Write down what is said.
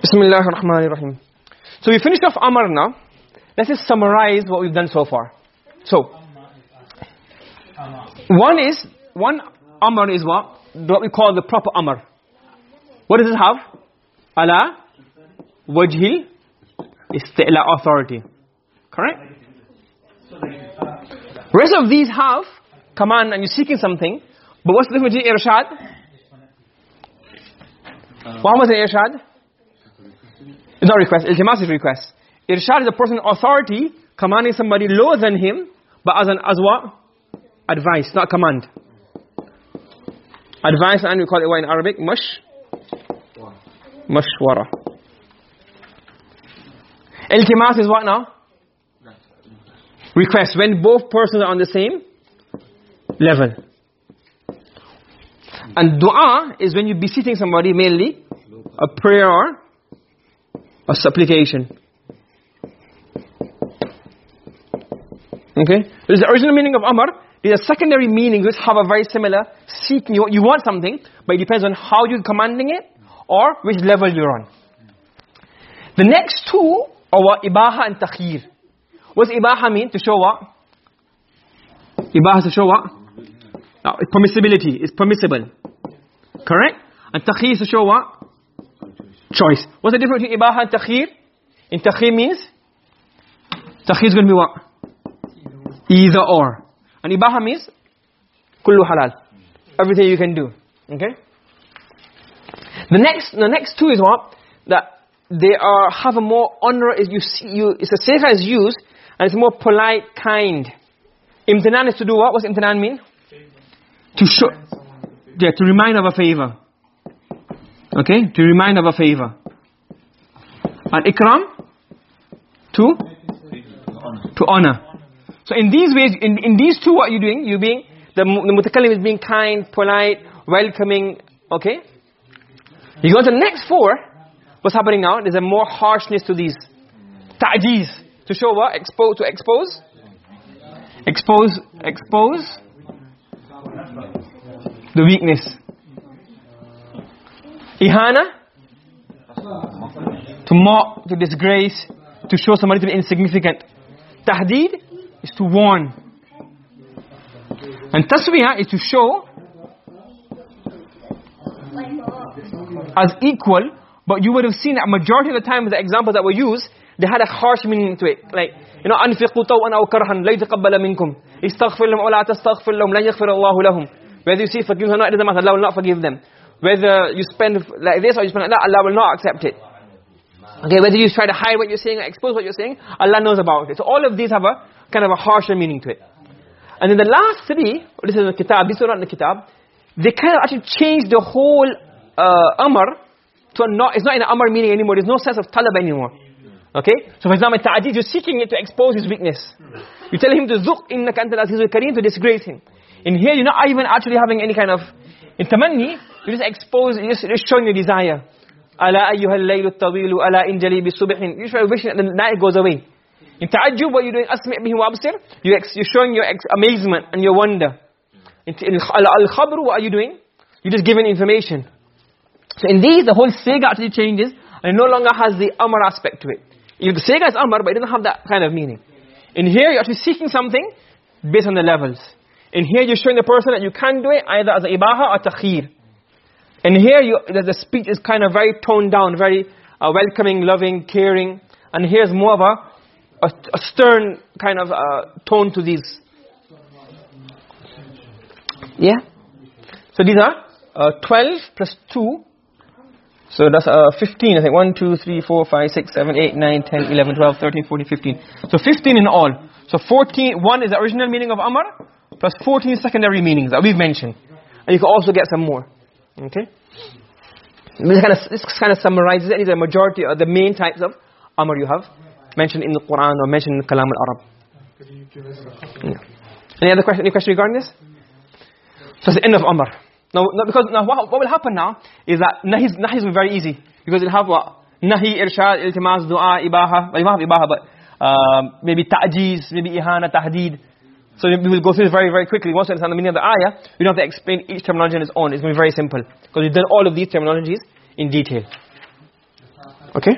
Bismillah ar-Rahman ar-Rahim. So we finished off Amar now. Let's just summarize what we've done so far. So, one is, one Amr is what? What we call the proper Amar. What does it have? Ala wajhil isti'la authority. Correct? Rest of these have command and you're seeking something. But what's the difference between irshad? Uh-huh. What was an irshad? It's not request. Iltimas is request. Irshad is a person authority commanding somebody lower than him, but as an as what? Advice, not command. Advice and we call it what in Arabic? Mush. Mashwara. Iltimas is what now? Request. When both persons are on the same level. And dua is when you're beseeching somebody mainly a prayer or a supplication. Okay? This is the original meaning of Amr. These are secondary meanings which have a very similar seeking. You, you want something, but it depends on how you're commanding it or which level you're on. The next two are what? Ibaha and Takhir. What's Ibaha mean? To show what? Ibaha to show what? Now, it's permissibility It's permissible. Correct? And Takhir is to show what? Choice. What's the difference between Ibaha and Takhir? In Takhir means? Takhir is going to be what? Either or. And Ibaha means? Kullu halal. Everything you can do. Okay? The next, the next two is what? That they are, have a more honor, you see, you, it's a safer is used, and it's more polite, kind. Imtinan is to do what? What's imtinan mean? To show, yeah, to remind of a favor. Okay? To remind of a favor. And ikram? To? To honor. So in these ways, in, in these two, what are you doing? You're being, the, the mutakallim is being kind, polite, welcoming, okay? You go to the next four, what's happening now? There's a more harshness to these. Ta'jeez. To show what? Expose, to expose? Expose, expose the weakness. Ihana? To mock to disgrace to show somebody to be insignificant. Tahdid is to warn. And taswiyah is to show as equal but you would have seen that majority of the time the examples that were used they had a harsh meaning to it. Like you know anfiqu tawan aw karhan la yataqabbal minkum. Istaghfir lahum aw la tastaghfir lahum lan yaghfir Allahu lahum. Whether you see forgive or not, it doesn't matter, Allah will not forgive them. Whether you spend like this or you spend like that, Allah will not accept it. Okay, whether you try to hide what you're saying or expose what you're saying, Allah knows about it. So all of these have a kind of a harsher meaning to it. And then the last three, this is the kitab, these are not in the kitab, they kind of actually change the whole uh, amr to a not, it's not in an amr meaning anymore. There's no sense of talab anymore. Okay? So for example, ta'adid, you're seeking it to expose his weakness. You tell him to zuq innaka antal azizul kareem to disgrace him. In here, you're not even actually having any kind of, in tamanni, you're just exposing, you're just, just showing your desire. Ala ayyuhal laylu tawilu ala injali bisubihin. You try wishing that the night goes away. In ta'ajjub, what you're doing, bihi wa absir, you're, you're showing your amazement and your wonder. In, al-khabr, what are you doing? You're just giving information. So in these, the whole sega actually changes, and it no longer has the amr aspect to it. The sega is amr, but it doesn't have that kind of meaning. In here, you're actually seeking something based on the levels. In here, you're showing the person that you can do it either as ibaha or takhir. And here, you, the speech is kind of very toned down, very uh, welcoming, loving, caring. And here's more of a, a, a stern kind of uh, tone to these. Yeah? So these are uh, 12 plus 2. So that's uh, 15, I think. 1, 2, 3, 4, 5, 6, 7, 8, 9, 10, 11, 12, 13, 14, 15. So 15 in all. So 14, 1 is the original meaning of Amr, plus 14 secondary meanings that we've mentioned. And you can also get some more. Okay? This kind of, this kind of summarizes. These are the majority, of the main types of Amr you have mentioned in the Quran or mentioned in the Kalam al-Arab. Yeah. Any other question, any question regarding this? So it's the end of Amr. Now, because now what, what will happen now is that nahis, nahis will be very easy. Because it'll have what? Nahi, irshad, iltimas, dua, ibaha. Ibaha, but uh, maybe ta'jeez, maybe ihana, tahdeed. So we will go through this very, very quickly. Once you understand the meaning of the ayah, you don't have to explain each terminology on its own. It's going to be very simple. Because we've done all of these terminologies in detail. Okay?